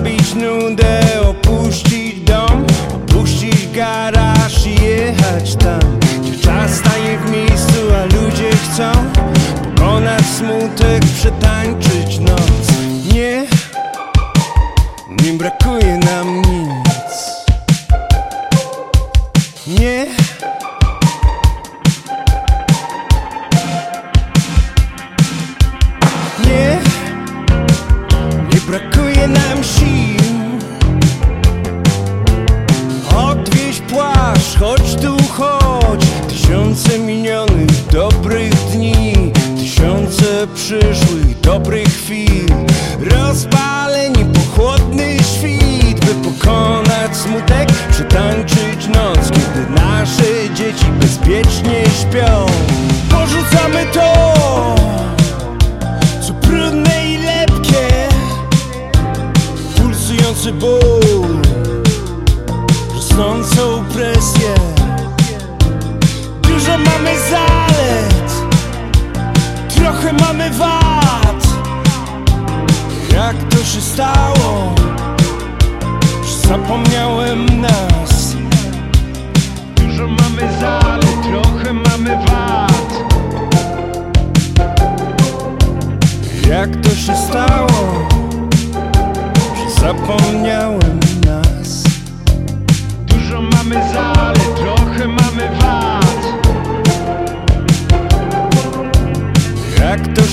Zabić nudę, opuścić dom Opuścić garaż i jechać tam. Gdzie czas staje w miejscu, a ludzie chcą Pokonać smutek, przetańczyć noc? Nie, nie brakuje nam nic. Przyszłych dobrych chwil Rozpaleni pochłodny świt By pokonać smutek, przetańczyć noc Kiedy nasze dzieci bezpiecznie śpią. Porzucamy to, co brudne i lepkie Pulsujący ból rosnącą presję. Dużo mamy zalet Trochę mamy wad. Jak to się stało? Że zapomniałem nas. Dużo mamy zalet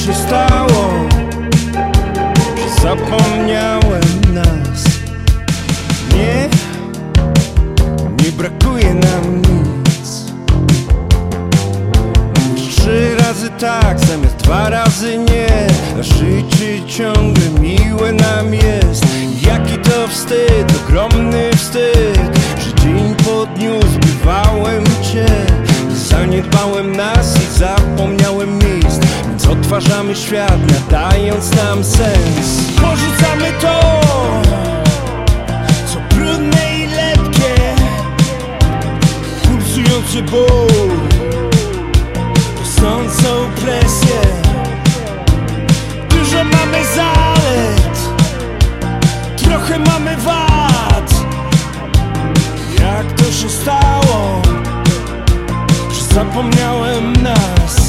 się stało, że zapomniałem nas. Nie, nie brakuje nam nic. Trzy razy tak, zamiast dwa razy nie. A życie ciągle miłe nam jest. Jaki to wstyd, ogromny wstyd. Że dzień po dniu zbywałem cię. Zaniedbałem nas Zmieniamy świat, nadając nam sens. Porzucamy to, co brudne i lepkie. Pulsujący ból, rosnącą presję. Dużo mamy zalet, trochę mamy wad. Jak to się stało, że zapomniałem nas.